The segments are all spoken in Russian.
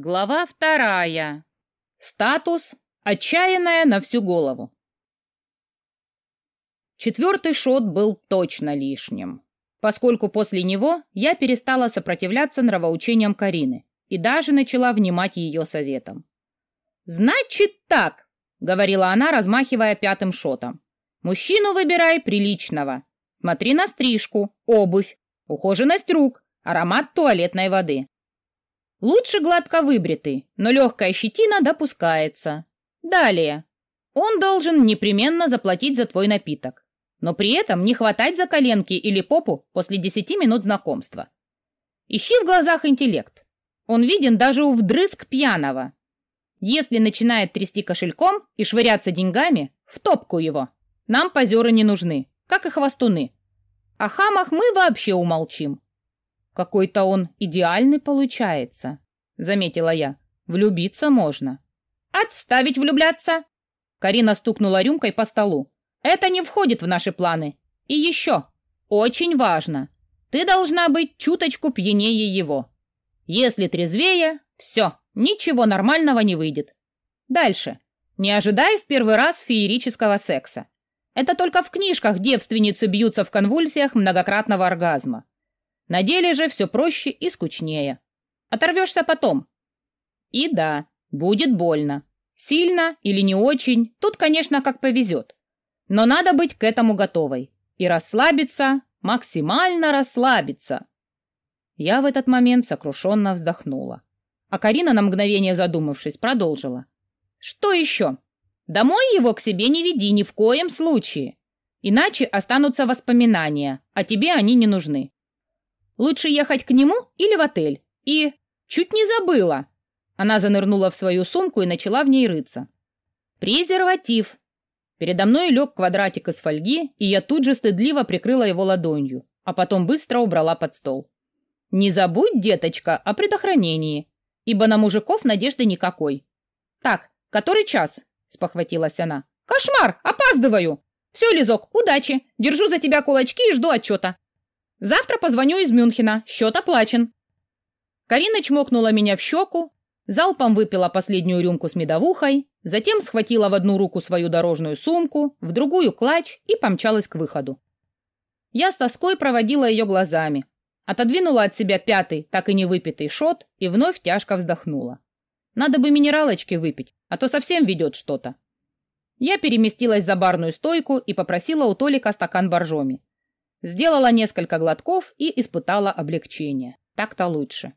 Глава вторая. Статус «Отчаянная на всю голову». Четвертый шот был точно лишним, поскольку после него я перестала сопротивляться нравоучениям Карины и даже начала внимать ее советам. «Значит так», — говорила она, размахивая пятым шотом. «Мужчину выбирай приличного. Смотри на стрижку, обувь, ухоженность рук, аромат туалетной воды. Лучше гладко выбритый, но легкая щетина допускается. Далее. Он должен непременно заплатить за твой напиток, но при этом не хватать за коленки или попу после 10 минут знакомства. Ищи в глазах интеллект. Он виден даже у вдрызг пьяного. Если начинает трясти кошельком и швыряться деньгами, в топку его. Нам позеры не нужны, как и хвостуны. О хамах мы вообще умолчим. Какой-то он идеальный получается, заметила я. Влюбиться можно. Отставить влюбляться! Карина стукнула рюмкой по столу. Это не входит в наши планы. И еще, очень важно, ты должна быть чуточку пьянее его. Если трезвее, все, ничего нормального не выйдет. Дальше. Не ожидай в первый раз феерического секса. Это только в книжках девственницы бьются в конвульсиях многократного оргазма. На деле же все проще и скучнее. Оторвешься потом. И да, будет больно. Сильно или не очень, тут, конечно, как повезет. Но надо быть к этому готовой. И расслабиться, максимально расслабиться. Я в этот момент сокрушенно вздохнула. А Карина, на мгновение задумавшись, продолжила. Что еще? Домой его к себе не веди ни в коем случае. Иначе останутся воспоминания, а тебе они не нужны. Лучше ехать к нему или в отель? И... Чуть не забыла!» Она занырнула в свою сумку и начала в ней рыться. «Презерватив!» Передо мной лег квадратик из фольги, и я тут же стыдливо прикрыла его ладонью, а потом быстро убрала под стол. «Не забудь, деточка, о предохранении, ибо на мужиков надежды никакой». «Так, который час?» — спохватилась она. «Кошмар! Опаздываю!» «Все, Лизок, удачи! Держу за тебя кулачки и жду отчета!» Завтра позвоню из Мюнхена. Счет оплачен». Карина чмокнула меня в щеку, залпом выпила последнюю рюмку с медовухой, затем схватила в одну руку свою дорожную сумку, в другую клатч и помчалась к выходу. Я с тоской проводила ее глазами, отодвинула от себя пятый, так и не выпитый шот и вновь тяжко вздохнула. Надо бы минералочки выпить, а то совсем ведет что-то. Я переместилась за барную стойку и попросила у Толика стакан боржоми. Сделала несколько глотков и испытала облегчение. Так-то лучше.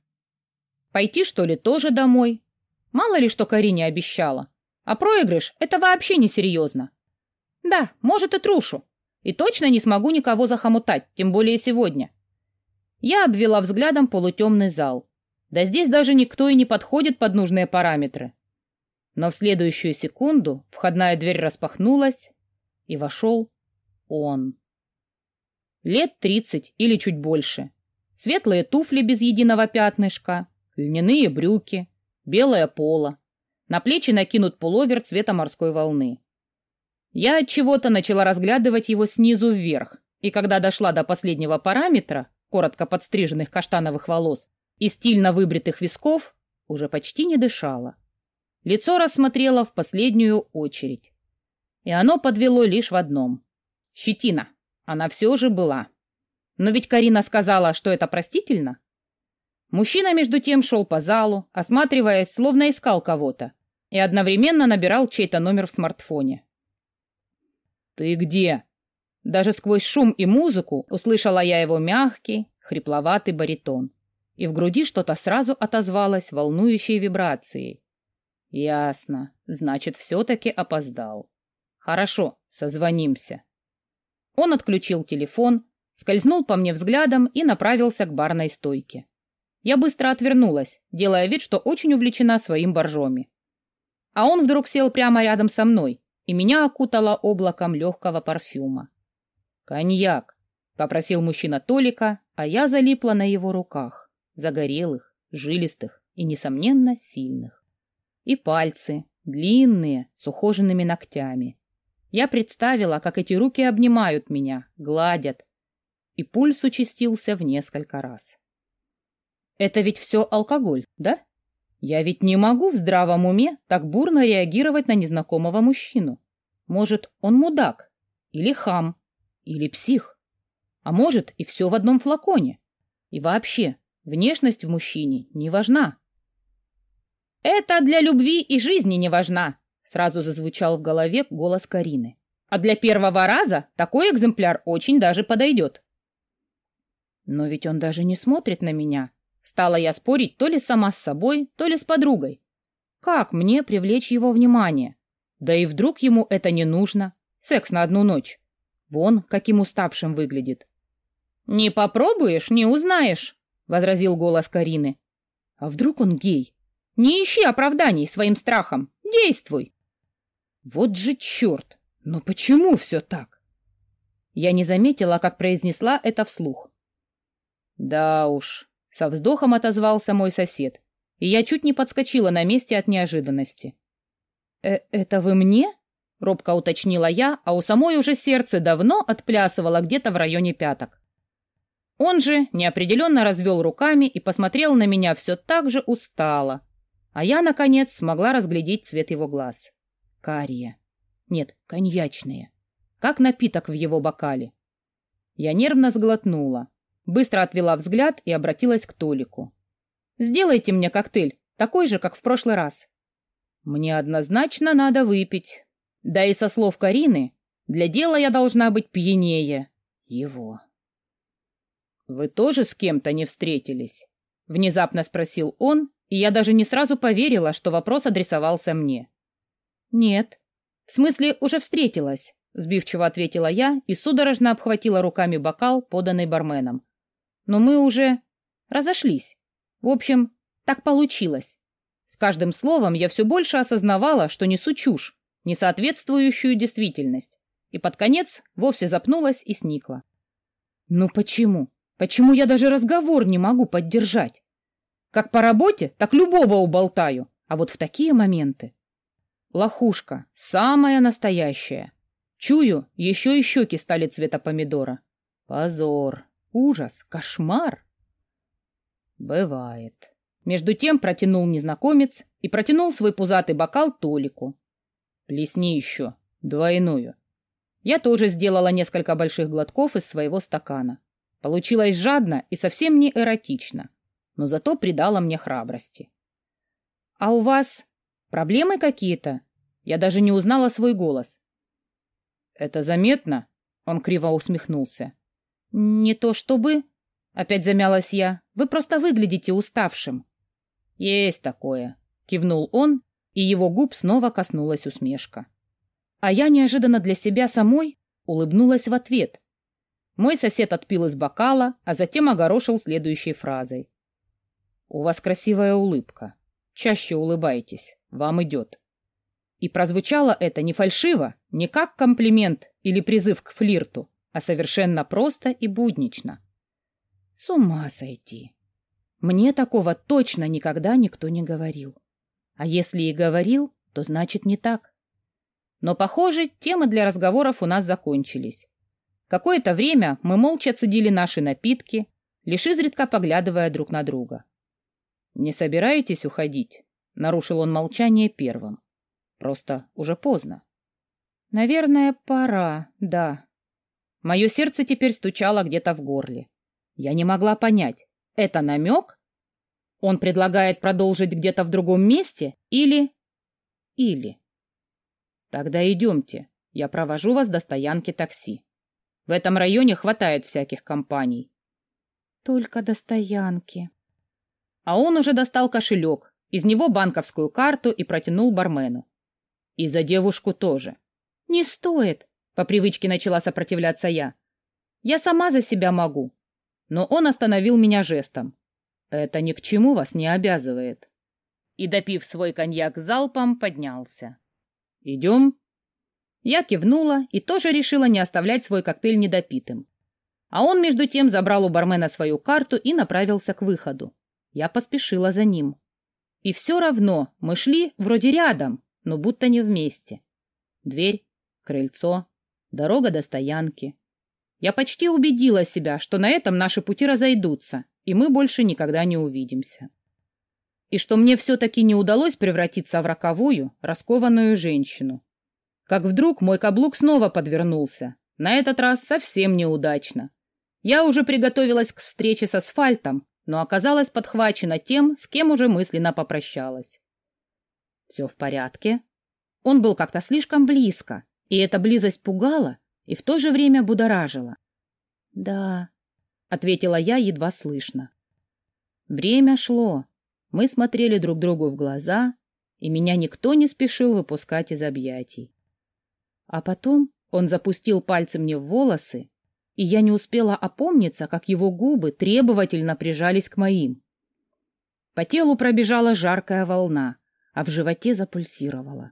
Пойти, что ли, тоже домой? Мало ли, что Карине обещала. А проигрыш — это вообще несерьезно. Да, может и трушу. И точно не смогу никого захомутать, тем более сегодня. Я обвела взглядом полутемный зал. Да здесь даже никто и не подходит под нужные параметры. Но в следующую секунду входная дверь распахнулась, и вошел он. Лет тридцать или чуть больше. Светлые туфли без единого пятнышка, льняные брюки, белое поло. На плечи накинут пуловер цвета морской волны. Я от чего-то начала разглядывать его снизу вверх, и когда дошла до последнего параметра, коротко подстриженных каштановых волос и стильно выбритых висков, уже почти не дышала. Лицо рассмотрела в последнюю очередь. И оно подвело лишь в одном — щетина. Она все же была. Но ведь Карина сказала, что это простительно. Мужчина, между тем, шел по залу, осматриваясь, словно искал кого-то, и одновременно набирал чей-то номер в смартфоне. «Ты где?» Даже сквозь шум и музыку услышала я его мягкий, хрипловатый баритон, и в груди что-то сразу отозвалось волнующей вибрацией. «Ясно. Значит, все-таки опоздал. Хорошо, созвонимся». Он отключил телефон, скользнул по мне взглядом и направился к барной стойке. Я быстро отвернулась, делая вид, что очень увлечена своим боржоми. А он вдруг сел прямо рядом со мной, и меня окутало облаком легкого парфюма. «Коньяк», — попросил мужчина Толика, а я залипла на его руках, загорелых, жилистых и, несомненно, сильных. И пальцы, длинные, с ухоженными ногтями. Я представила, как эти руки обнимают меня, гладят, и пульс участился в несколько раз. Это ведь все алкоголь, да? Я ведь не могу в здравом уме так бурно реагировать на незнакомого мужчину. Может, он мудак, или хам, или псих. А может, и все в одном флаконе. И вообще, внешность в мужчине не важна. «Это для любви и жизни не важна», — сразу зазвучал в голове голос Карины. «А для первого раза такой экземпляр очень даже подойдет». Но ведь он даже не смотрит на меня, Стала я спорить то ли сама с собой, то ли с подругой. Как мне привлечь его внимание? Да и вдруг ему это не нужно. Секс на одну ночь. Вон, каким уставшим выглядит. «Не попробуешь, не узнаешь», — возразил голос Карины. «А вдруг он гей? Не ищи оправданий своим страхом. Действуй!» «Вот же черт! Но почему все так?» Я не заметила, как произнесла это вслух. «Да уж, со вздохом отозвался мой сосед, и я чуть не подскочила на месте от неожиданности. «Э «Это вы мне?» — робко уточнила я, а у самой уже сердце давно отплясывало где-то в районе пяток. Он же неопределенно развел руками и посмотрел на меня все так же устало, а я, наконец, смогла разглядеть цвет его глаз. Карие. Нет, коньячные. Как напиток в его бокале. Я нервно сглотнула. Быстро отвела взгляд и обратилась к Толику. «Сделайте мне коктейль, такой же, как в прошлый раз». «Мне однозначно надо выпить. Да и со слов Карины, для дела я должна быть пьянее его». «Вы тоже с кем-то не встретились?» — внезапно спросил он, и я даже не сразу поверила, что вопрос адресовался мне. «Нет. В смысле, уже встретилась», — сбивчиво ответила я и судорожно обхватила руками бокал, поданный барменом но мы уже разошлись. В общем, так получилось. С каждым словом я все больше осознавала, что несу чушь, не соответствующую действительность, и под конец вовсе запнулась и сникла. Ну почему? Почему я даже разговор не могу поддержать? Как по работе, так любого уболтаю, а вот в такие моменты... Лохушка, самая настоящая. Чую, еще и щеки стали цвета помидора. Позор. Ужас, кошмар. Бывает. Между тем протянул незнакомец и протянул свой пузатый бокал Толику. Плесни еще, двойную. Я тоже сделала несколько больших глотков из своего стакана. Получилось жадно и совсем не эротично, но зато придало мне храбрости. «А у вас проблемы какие-то?» Я даже не узнала свой голос. «Это заметно?» — он криво усмехнулся. «Не то чтобы...» — опять замялась я. «Вы просто выглядите уставшим». «Есть такое», — кивнул он, и его губ снова коснулась усмешка. А я неожиданно для себя самой улыбнулась в ответ. Мой сосед отпил из бокала, а затем огорошил следующей фразой. «У вас красивая улыбка. Чаще улыбайтесь. Вам идет». И прозвучало это не фальшиво, не как комплимент или призыв к флирту, а совершенно просто и буднично. С ума сойти. Мне такого точно никогда никто не говорил. А если и говорил, то значит не так. Но, похоже, темы для разговоров у нас закончились. Какое-то время мы молча цедили наши напитки, лишь изредка поглядывая друг на друга. «Не собираетесь уходить?» — нарушил он молчание первым. «Просто уже поздно». «Наверное, пора, да», Мое сердце теперь стучало где-то в горле. Я не могла понять, это намек? Он предлагает продолжить где-то в другом месте или... Или... Тогда идемте, я провожу вас до стоянки такси. В этом районе хватает всяких компаний. Только до стоянки. А он уже достал кошелек, из него банковскую карту и протянул бармену. И за девушку тоже. Не стоит, по привычке начала сопротивляться я. Я сама за себя могу. Но он остановил меня жестом. Это ни к чему вас не обязывает. И, допив свой коньяк залпом, поднялся. Идем? Я кивнула и тоже решила не оставлять свой коктейль недопитым. А он, между тем, забрал у бармена свою карту и направился к выходу. Я поспешила за ним. И все равно мы шли вроде рядом, но будто не вместе. Дверь, крыльцо, дорога до стоянки. Я почти убедила себя, что на этом наши пути разойдутся, и мы больше никогда не увидимся. и что мне все-таки не удалось превратиться в роковую, раскованную женщину. Как вдруг мой каблук снова подвернулся, на этот раз совсем неудачно. Я уже приготовилась к встрече с асфальтом, но оказалась подхвачена тем, с кем уже мысленно попрощалась. «Все в порядке?» Он был как-то слишком близко, и эта близость пугала и в то же время будоражила. «Да», — ответила я едва слышно. Время шло. Мы смотрели друг другу в глаза, и меня никто не спешил выпускать из объятий. А потом он запустил пальцы мне в волосы, и я не успела опомниться, как его губы требовательно прижались к моим. По телу пробежала жаркая волна, а в животе запульсировала.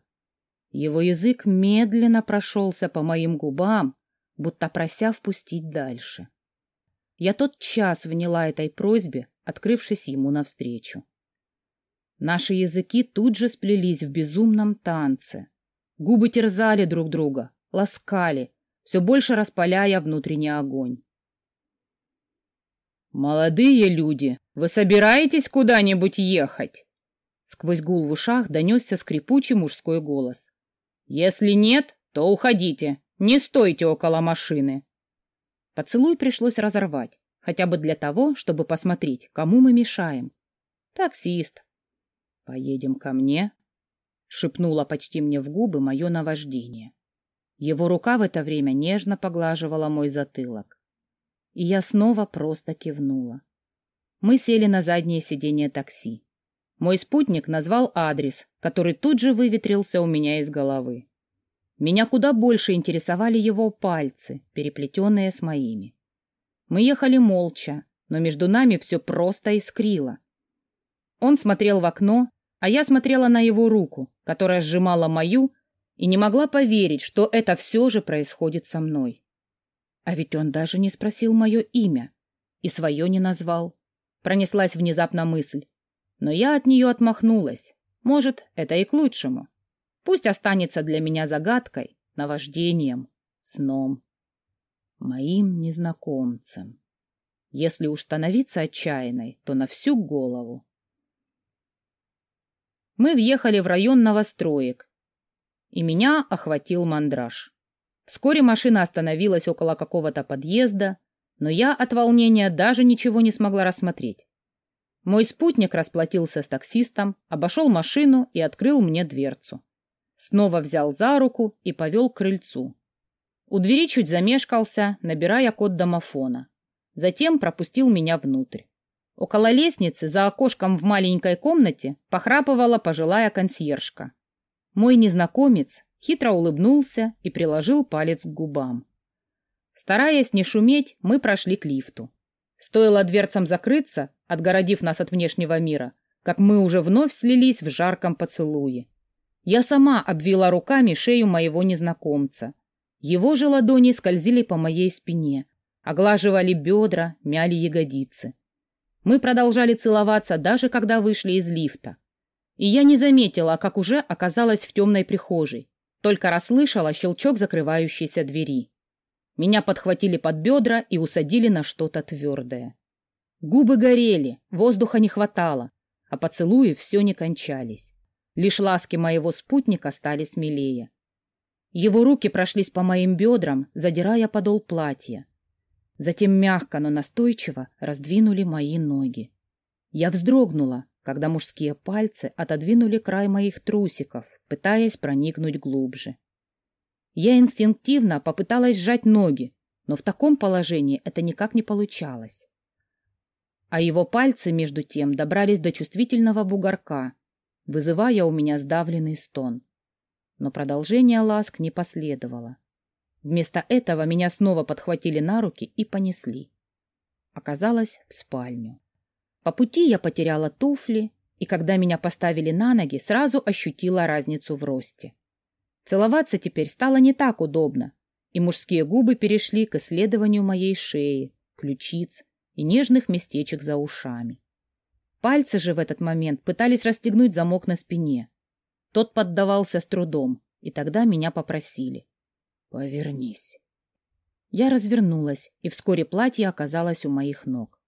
Его язык медленно прошелся по моим губам, будто прося впустить дальше. Я тот час вняла этой просьбе, открывшись ему навстречу. Наши языки тут же сплелись в безумном танце. Губы терзали друг друга, ласкали, все больше распаляя внутренний огонь. «Молодые люди, вы собираетесь куда-нибудь ехать?» Сквозь гул в ушах донесся скрипучий мужской голос. «Если нет, то уходите, не стойте около машины». Поцелуй пришлось разорвать, хотя бы для того, чтобы посмотреть, кому мы мешаем. Таксист. «Поедем ко мне?» — шепнула почти мне в губы мое наваждение. Его рука в это время нежно поглаживала мой затылок. И я снова просто кивнула. Мы сели на заднее сиденье такси. Мой спутник назвал адрес, который тут же выветрился у меня из головы. Меня куда больше интересовали его пальцы, переплетенные с моими. Мы ехали молча, но между нами все просто искрило. Он смотрел в окно, а я смотрела на его руку, которая сжимала мою, и не могла поверить, что это все же происходит со мной. А ведь он даже не спросил мое имя и свое не назвал. Пронеслась внезапно мысль. Но я от нее отмахнулась. Может, это и к лучшему. Пусть останется для меня загадкой, наваждением, сном. Моим незнакомцем. Если уж становиться отчаянной, то на всю голову. Мы въехали в район новостроек, и меня охватил мандраж. Вскоре машина остановилась около какого-то подъезда, но я от волнения даже ничего не смогла рассмотреть. Мой спутник расплатился с таксистом, обошел машину и открыл мне дверцу. Снова взял за руку и повел к крыльцу. У двери чуть замешкался, набирая код домофона. Затем пропустил меня внутрь. Около лестницы, за окошком в маленькой комнате, похрапывала пожилая консьержка. Мой незнакомец хитро улыбнулся и приложил палец к губам. Стараясь не шуметь, мы прошли к лифту. Стоило дверцам закрыться, отгородив нас от внешнего мира, как мы уже вновь слились в жарком поцелуе. Я сама обвила руками шею моего незнакомца. Его же ладони скользили по моей спине, оглаживали бедра, мяли ягодицы. Мы продолжали целоваться, даже когда вышли из лифта и я не заметила, как уже оказалась в темной прихожей, только расслышала щелчок закрывающейся двери. Меня подхватили под бедра и усадили на что-то твердое. Губы горели, воздуха не хватало, а поцелуи все не кончались. Лишь ласки моего спутника стали смелее. Его руки прошлись по моим бедрам, задирая подол платья. Затем мягко, но настойчиво раздвинули мои ноги. Я вздрогнула, когда мужские пальцы отодвинули край моих трусиков, пытаясь проникнуть глубже. Я инстинктивно попыталась сжать ноги, но в таком положении это никак не получалось. А его пальцы, между тем, добрались до чувствительного бугорка, вызывая у меня сдавленный стон. Но продолжение ласк не последовало. Вместо этого меня снова подхватили на руки и понесли. Оказалось, в спальню. По пути я потеряла туфли, и когда меня поставили на ноги, сразу ощутила разницу в росте. Целоваться теперь стало не так удобно, и мужские губы перешли к исследованию моей шеи, ключиц и нежных местечек за ушами. Пальцы же в этот момент пытались расстегнуть замок на спине. Тот поддавался с трудом, и тогда меня попросили. «Повернись». Я развернулась, и вскоре платье оказалось у моих ног.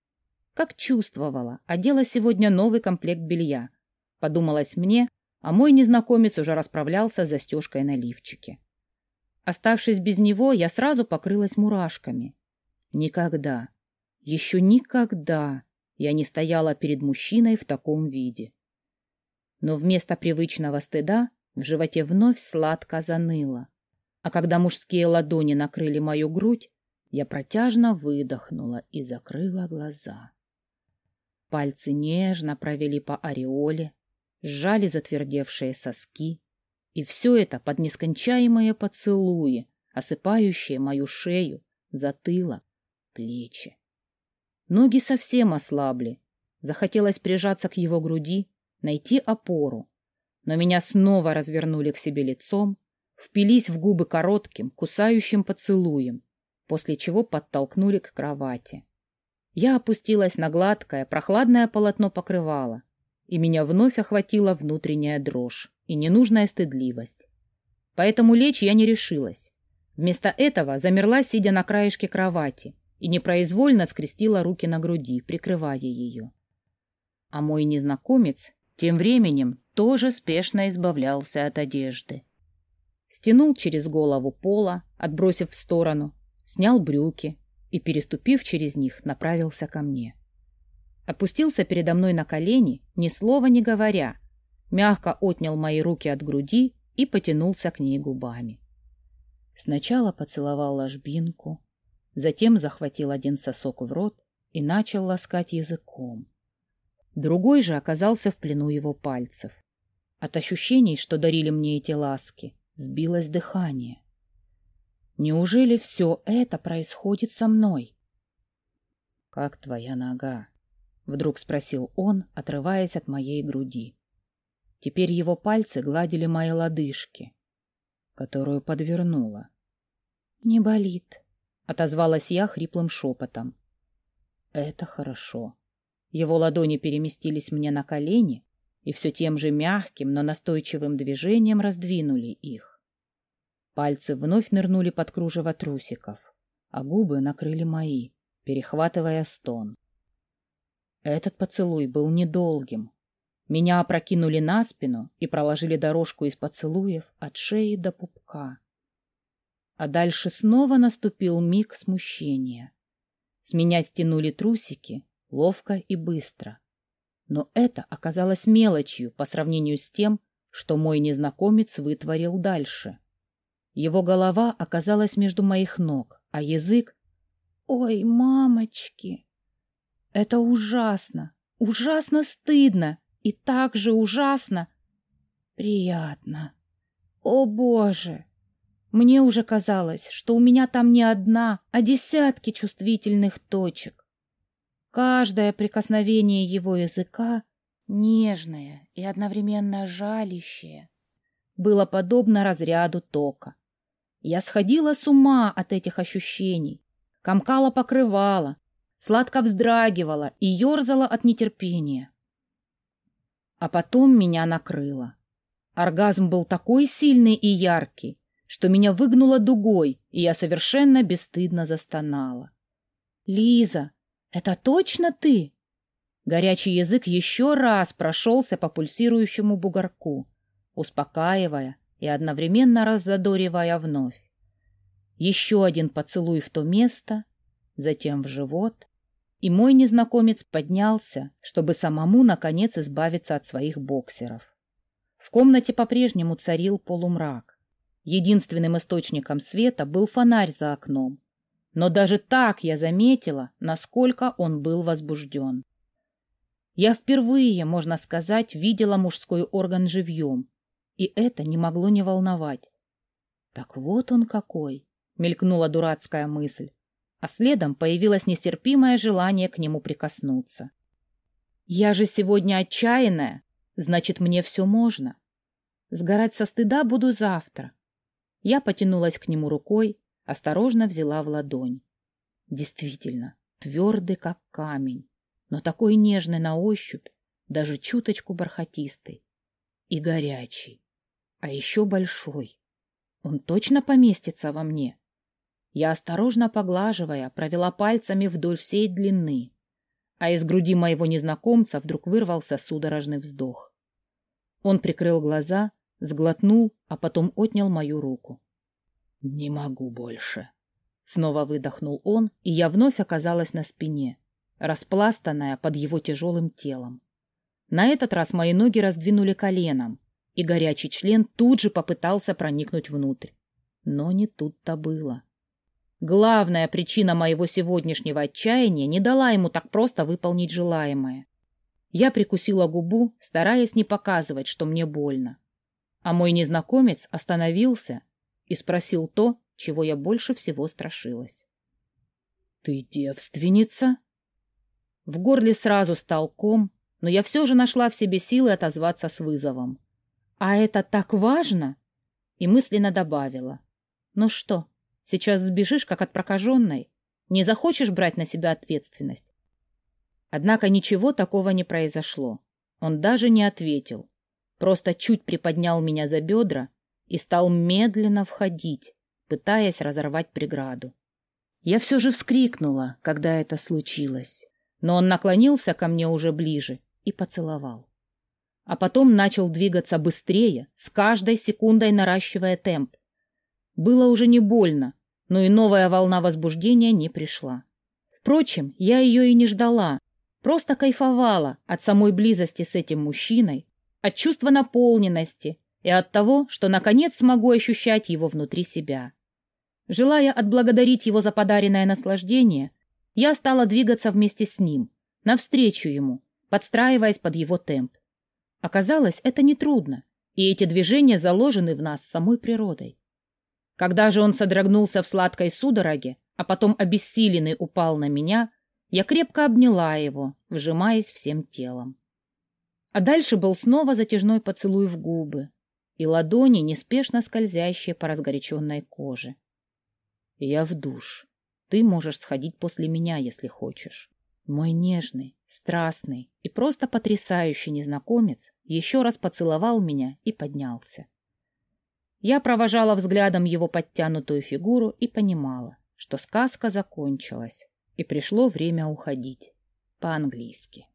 Как чувствовала, одела сегодня новый комплект белья, подумалось мне, а мой незнакомец уже расправлялся с застежкой на лифчике. Оставшись без него, я сразу покрылась мурашками. Никогда, еще никогда я не стояла перед мужчиной в таком виде. Но вместо привычного стыда в животе вновь сладко заныло. А когда мужские ладони накрыли мою грудь, я протяжно выдохнула и закрыла глаза. Пальцы нежно провели по ореоле, сжали затвердевшие соски, и все это под нескончаемые поцелуи, осыпающие мою шею, затылок, плечи. Ноги совсем ослабли. Захотелось прижаться к его груди, найти опору. Но меня снова развернули к себе лицом, впились в губы коротким, кусающим поцелуем, после чего подтолкнули к кровати. Я опустилась на гладкое, прохладное полотно покрывала, и меня вновь охватила внутренняя дрожь и ненужная стыдливость. Поэтому лечь я не решилась. Вместо этого замерла, сидя на краешке кровати, и непроизвольно скрестила руки на груди, прикрывая ее. А мой незнакомец тем временем тоже спешно избавлялся от одежды. Стянул через голову пола, отбросив в сторону, снял брюки и, переступив через них, направился ко мне. Опустился передо мной на колени, ни слова не говоря, мягко отнял мои руки от груди и потянулся к ней губами. Сначала поцеловал ложбинку, затем захватил один сосок в рот и начал ласкать языком. Другой же оказался в плену его пальцев. От ощущений, что дарили мне эти ласки, сбилось дыхание. Неужели все это происходит со мной? — Как твоя нога? — вдруг спросил он, отрываясь от моей груди. Теперь его пальцы гладили мои лодыжки, которую подвернула. — Не болит, — отозвалась я хриплым шепотом. — Это хорошо. Его ладони переместились мне на колени и все тем же мягким, но настойчивым движением раздвинули их. Пальцы вновь нырнули под кружево трусиков, а губы накрыли мои, перехватывая стон. Этот поцелуй был недолгим, меня опрокинули на спину и проложили дорожку из поцелуев от шеи до пупка. А дальше снова наступил миг смущения. С меня стянули трусики, ловко и быстро. Но это оказалось мелочью по сравнению с тем, что мой незнакомец вытворил дальше. Его голова оказалась между моих ног, а язык... Ой, мамочки! Это ужасно, ужасно стыдно и так же ужасно приятно. О, Боже! Мне уже казалось, что у меня там не одна, а десятки чувствительных точек. Каждое прикосновение его языка, нежное и одновременно жалящее, было подобно разряду тока. Я сходила с ума от этих ощущений, комкала покрывала, сладко вздрагивала и ерзала от нетерпения. А потом меня накрыло. Оргазм был такой сильный и яркий, что меня выгнуло дугой, и я совершенно бесстыдно застонала. «Лиза, это точно ты?» Горячий язык еще раз прошелся по пульсирующему бугорку, успокаивая и одновременно раззадоривая вновь. Еще один поцелуй в то место, затем в живот, и мой незнакомец поднялся, чтобы самому, наконец, избавиться от своих боксеров. В комнате по-прежнему царил полумрак. Единственным источником света был фонарь за окном. Но даже так я заметила, насколько он был возбужден. Я впервые, можно сказать, видела мужской орган живьем, и это не могло не волновать. «Так вот он какой!» — мелькнула дурацкая мысль а следом появилось нестерпимое желание к нему прикоснуться. «Я же сегодня отчаянная, значит, мне все можно. Сгорать со стыда буду завтра». Я потянулась к нему рукой, осторожно взяла в ладонь. Действительно, твердый, как камень, но такой нежный на ощупь, даже чуточку бархатистый. И горячий. А еще большой. Он точно поместится во мне? Я, осторожно поглаживая, провела пальцами вдоль всей длины, а из груди моего незнакомца вдруг вырвался судорожный вздох. Он прикрыл глаза, сглотнул, а потом отнял мою руку. «Не могу больше». Снова выдохнул он, и я вновь оказалась на спине, распластанная под его тяжелым телом. На этот раз мои ноги раздвинули коленом, и горячий член тут же попытался проникнуть внутрь. Но не тут-то было. Главная причина моего сегодняшнего отчаяния не дала ему так просто выполнить желаемое. Я прикусила губу, стараясь не показывать, что мне больно. А мой незнакомец остановился и спросил то, чего я больше всего страшилась. «Ты девственница?» В горле сразу стал ком, но я все же нашла в себе силы отозваться с вызовом. «А это так важно?» И мысленно добавила. «Ну что, Сейчас сбежишь, как от прокаженной. Не захочешь брать на себя ответственность. Однако ничего такого не произошло. Он даже не ответил. Просто чуть приподнял меня за бедра и стал медленно входить, пытаясь разорвать преграду. Я все же вскрикнула, когда это случилось, но он наклонился ко мне уже ближе и поцеловал. А потом начал двигаться быстрее, с каждой секундой наращивая темп. Было уже не больно, но и новая волна возбуждения не пришла. Впрочем, я ее и не ждала, просто кайфовала от самой близости с этим мужчиной, от чувства наполненности и от того, что наконец смогу ощущать его внутри себя. Желая отблагодарить его за подаренное наслаждение, я стала двигаться вместе с ним, навстречу ему, подстраиваясь под его темп. Оказалось, это нетрудно, и эти движения заложены в нас самой природой. Когда же он содрогнулся в сладкой судороге, а потом обессиленный упал на меня, я крепко обняла его, вжимаясь всем телом. А дальше был снова затяжной поцелуй в губы и ладони, неспешно скользящие по разгоряченной коже. Я в душ. Ты можешь сходить после меня, если хочешь. Мой нежный, страстный и просто потрясающий незнакомец еще раз поцеловал меня и поднялся. Я провожала взглядом его подтянутую фигуру и понимала, что сказка закончилась, и пришло время уходить. По-английски.